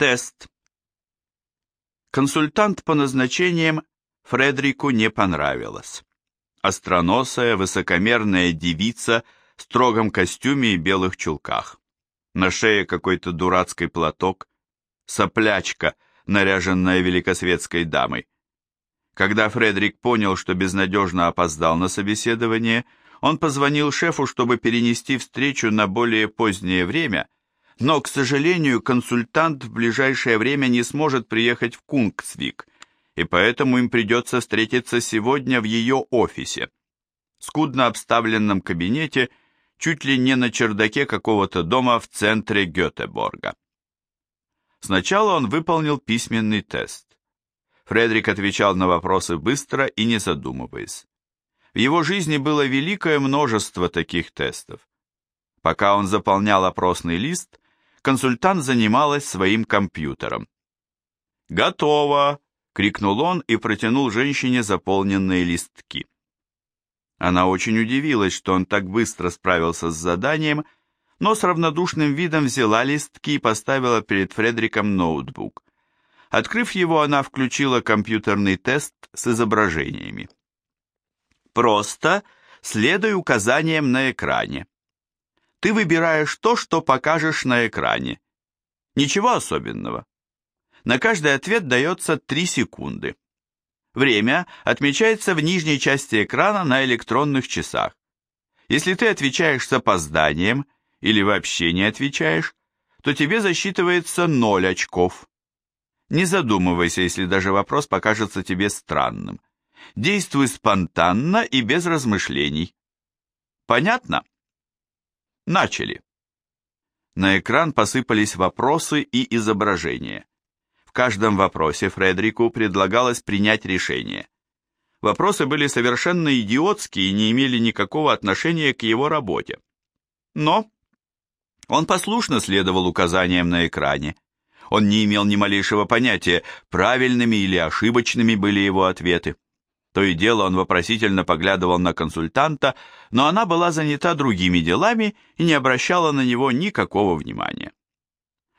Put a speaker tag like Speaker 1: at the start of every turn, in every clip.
Speaker 1: Тест. Консультант по назначениям Фредерику не понравилась. Остроносая, высокомерная девица в строгом костюме и белых чулках. На шее какой-то дурацкий платок, соплячка, наряженная великосветской дамой. Когда Фредерик понял, что безнадежно опоздал на собеседование, он позвонил шефу, чтобы перенести встречу на более позднее время, но, к сожалению, консультант в ближайшее время не сможет приехать в Кунгсвик, и поэтому им придется встретиться сегодня в ее офисе, скудно обставленном кабинете, чуть ли не на чердаке какого-то дома в центре Гетеборга. Сначала он выполнил письменный тест. Фредерик отвечал на вопросы быстро и не задумываясь. В его жизни было великое множество таких тестов. Пока он заполнял опросный лист, консультант занималась своим компьютером. «Готово!» — крикнул он и протянул женщине заполненные листки. Она очень удивилась, что он так быстро справился с заданием, но с равнодушным видом взяла листки и поставила перед Фредериком ноутбук. Открыв его, она включила компьютерный тест с изображениями. Просто следуй указаниям на экране. Ты выбираешь то, что покажешь на экране. Ничего особенного. На каждый ответ дается 3 секунды. Время отмечается в нижней части экрана на электронных часах. Если ты отвечаешь с опозданием или вообще не отвечаешь, то тебе засчитывается 0 очков. Не задумывайся, если даже вопрос покажется тебе странным. Действуй спонтанно и без размышлений. Понятно? Начали. На экран посыпались вопросы и изображения. В каждом вопросе Фредерику предлагалось принять решение. Вопросы были совершенно идиотские и не имели никакого отношения к его работе. Но он послушно следовал указаниям на экране. Он не имел ни малейшего понятия, правильными или ошибочными были его ответы. То и дело он вопросительно поглядывал на консультанта, но она была занята другими делами и не обращала на него никакого внимания.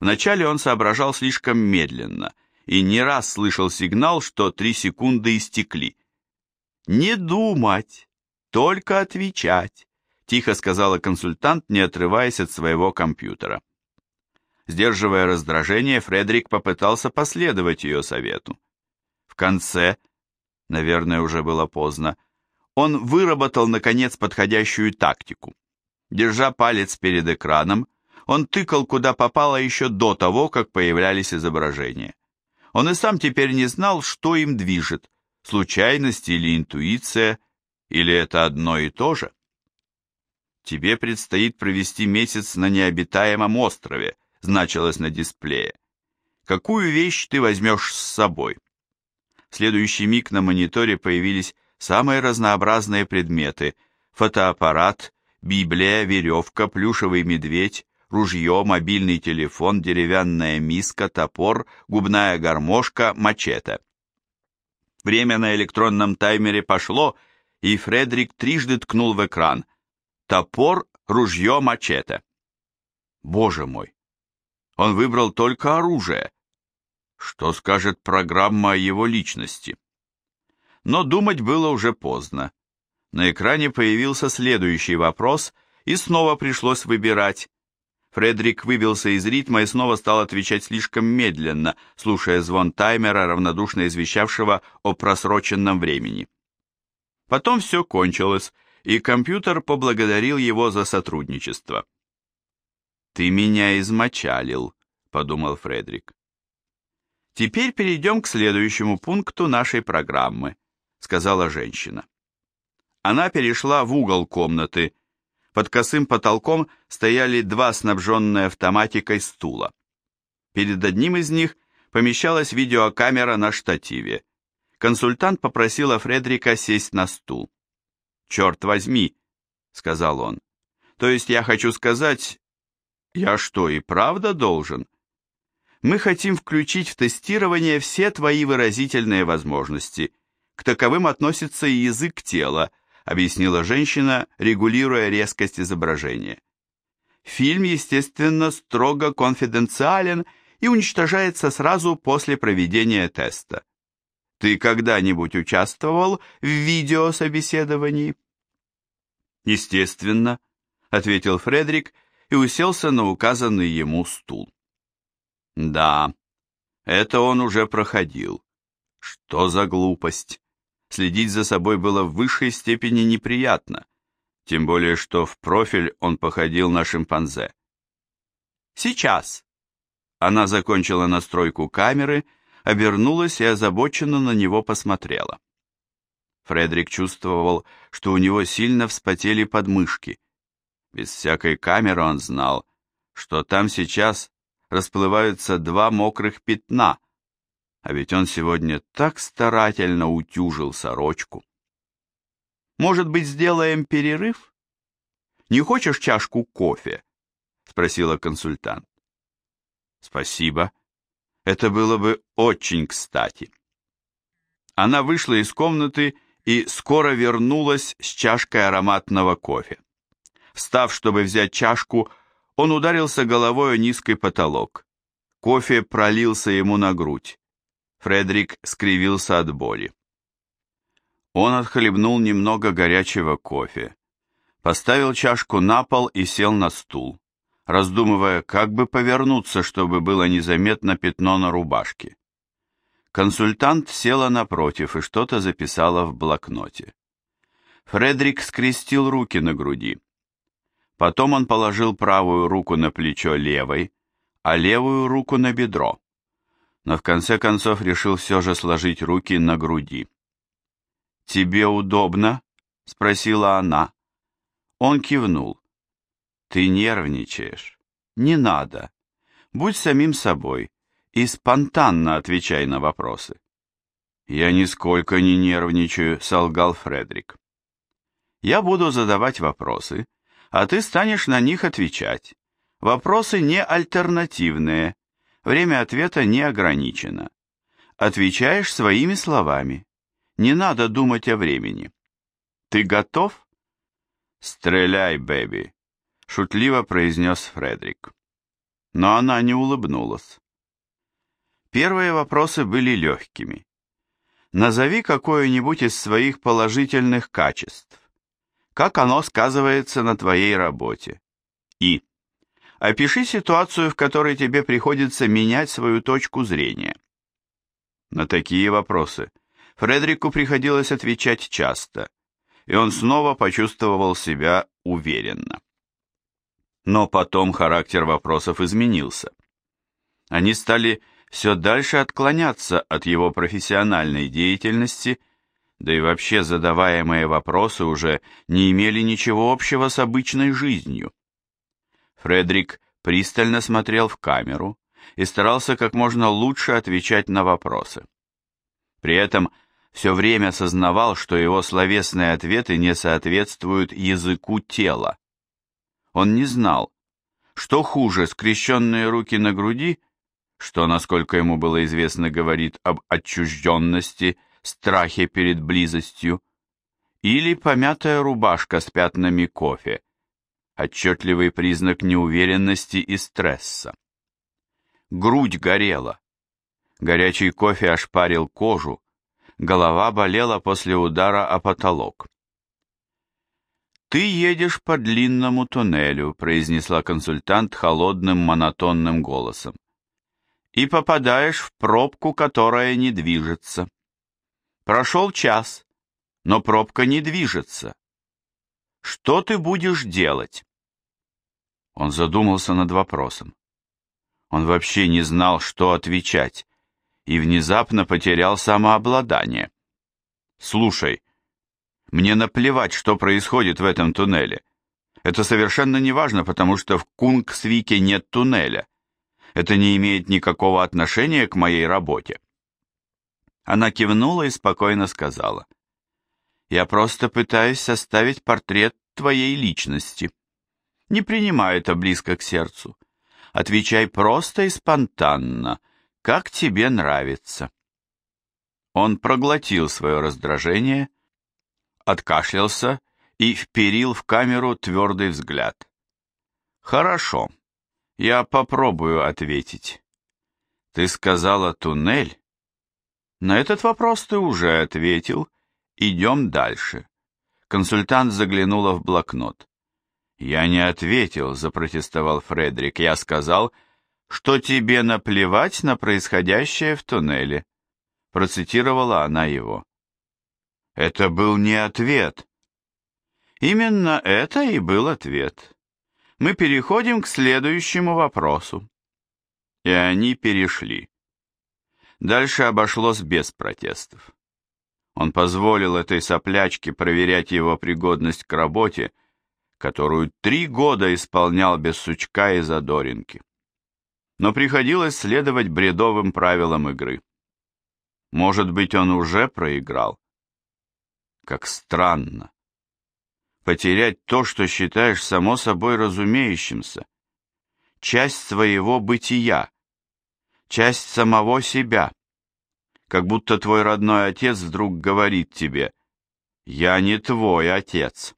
Speaker 1: Вначале он соображал слишком медленно и не раз слышал сигнал, что три секунды истекли. «Не думать, только отвечать», — тихо сказала консультант, не отрываясь от своего компьютера. Сдерживая раздражение, Фредерик попытался последовать ее совету. В конце наверное, уже было поздно, он выработал, наконец, подходящую тактику. Держа палец перед экраном, он тыкал куда попало еще до того, как появлялись изображения. Он и сам теперь не знал, что им движет, случайность или интуиция, или это одно и то же. «Тебе предстоит провести месяц на необитаемом острове», значилось на дисплее. «Какую вещь ты возьмешь с собой?» Следующий миг на мониторе появились самые разнообразные предметы – фотоаппарат, библия, веревка, плюшевый медведь, ружье, мобильный телефон, деревянная миска, топор, губная гармошка, мачете. Время на электронном таймере пошло, и Фредерик трижды ткнул в экран. Топор, ружье, мачете. Боже мой! Он выбрал только оружие, что скажет программа о его личности? Но думать было уже поздно. На экране появился следующий вопрос, и снова пришлось выбирать. Фредерик выбился из ритма и снова стал отвечать слишком медленно, слушая звон таймера, равнодушно извещавшего о просроченном времени. Потом все кончилось, и компьютер поблагодарил его за сотрудничество. «Ты меня измочалил», — подумал Фредерик. Теперь перейдем к следующему пункту нашей программы, сказала женщина. Она перешла в угол комнаты. Под косым потолком стояли два снабженные автоматикой стула. Перед одним из них помещалась видеокамера на штативе. Консультант попросила Фредрика сесть на стул. «Черт возьми», — сказал он. «То есть я хочу сказать, я что, и правда должен?» Мы хотим включить в тестирование все твои выразительные возможности. К таковым относится и язык тела, объяснила женщина, регулируя резкость изображения. Фильм, естественно, строго конфиденциален и уничтожается сразу после проведения теста. Ты когда-нибудь участвовал в видеособеседовании? Естественно, ответил Фредерик и уселся на указанный ему стул. Да, это он уже проходил. Что за глупость? Следить за собой было в высшей степени неприятно, тем более что в профиль он походил на шимпанзе. Сейчас. Она закончила настройку камеры, обернулась и озабоченно на него посмотрела. Фредерик чувствовал, что у него сильно вспотели подмышки. Без всякой камеры он знал, что там сейчас расплываются два мокрых пятна, а ведь он сегодня так старательно утюжил сорочку. «Может быть, сделаем перерыв? Не хочешь чашку кофе?» — спросила консультант. «Спасибо. Это было бы очень кстати». Она вышла из комнаты и скоро вернулась с чашкой ароматного кофе. Встав, чтобы взять чашку, он ударился головой о низкий потолок. Кофе пролился ему на грудь. Фредерик скривился от боли. Он отхлебнул немного горячего кофе, поставил чашку на пол и сел на стул, раздумывая, как бы повернуться, чтобы было незаметно пятно на рубашке. Консультант села напротив и что-то записала в блокноте. Фредерик скрестил руки на груди. Потом он положил правую руку на плечо левой, а левую руку на бедро. Но в конце концов решил все же сложить руки на груди. «Тебе удобно?» — спросила она. Он кивнул. «Ты нервничаешь. Не надо. Будь самим собой и спонтанно отвечай на вопросы. Я нисколько не нервничаю, солгал Фредерик. Я буду задавать вопросы, а ты станешь на них отвечать. Вопросы не альтернативные, время ответа не ограничено. Отвечаешь своими словами. Не надо думать о времени. Ты готов? Стреляй, бэби, шутливо произнес Фредерик. Но она не улыбнулась. Первые вопросы были легкими. Назови какое-нибудь из своих положительных качеств. Как оно сказывается на твоей работе? И. Опиши ситуацию, в которой тебе приходится менять свою точку зрения. На такие вопросы Фредерику приходилось отвечать часто, и он снова почувствовал себя уверенно. Но потом характер вопросов изменился. Они стали все дальше отклоняться от его профессиональной деятельности, да и вообще задаваемые вопросы уже не имели ничего общего с обычной жизнью. Фредерик пристально смотрел в камеру и старался как можно лучше отвечать на вопросы. При этом все время сознавал, что его словесные ответы не соответствуют языку тела. Он не знал, что хуже, скрещенные руки на груди – что, насколько ему было известно, говорит об отчужденности, страхе перед близостью, или помятая рубашка с пятнами кофе, отчетливый признак неуверенности и стресса. Грудь горела, горячий кофе ошпарил кожу, голова болела после удара о потолок. «Ты едешь по длинному туннелю», — произнесла консультант холодным монотонным голосом и попадаешь в пробку, которая не движется. Прошел час, но пробка не движется. Что ты будешь делать? Он задумался над вопросом. Он вообще не знал, что отвечать, и внезапно потерял самообладание. «Слушай, мне наплевать, что происходит в этом туннеле. Это совершенно не важно, потому что в Кунгсвике нет туннеля это не имеет никакого отношения к моей работе. Она кивнула и спокойно сказала. Я просто пытаюсь составить портрет твоей личности. Не принимай это близко к сердцу. Отвечай просто и спонтанно, как тебе нравится. Он проглотил свое раздражение, откашлялся и вперил в камеру твердый взгляд. «Хорошо. Я попробую ответить. Ты сказала туннель? На этот вопрос ты уже ответил. Идем дальше. Консультант заглянула в блокнот. «Я не ответил», — запротестовал Фредерик. «Я сказал, что тебе наплевать на происходящее в туннеле». Процитировала она его. Это был не ответ. Именно это и был ответ. Мы переходим к следующему вопросу. И они перешли. Дальше обошлось без протестов. Он позволил этой соплячке проверять его пригодность к работе, которую три года исполнял без сучка и задоринки. Но приходилось следовать бредовым правилам игры. Может быть, он уже проиграл? Как странно. Потерять то, что считаешь само собой разумеющимся. Часть своего бытия. Часть самого себя. Как будто твой родной отец вдруг говорит тебе «Я не твой отец».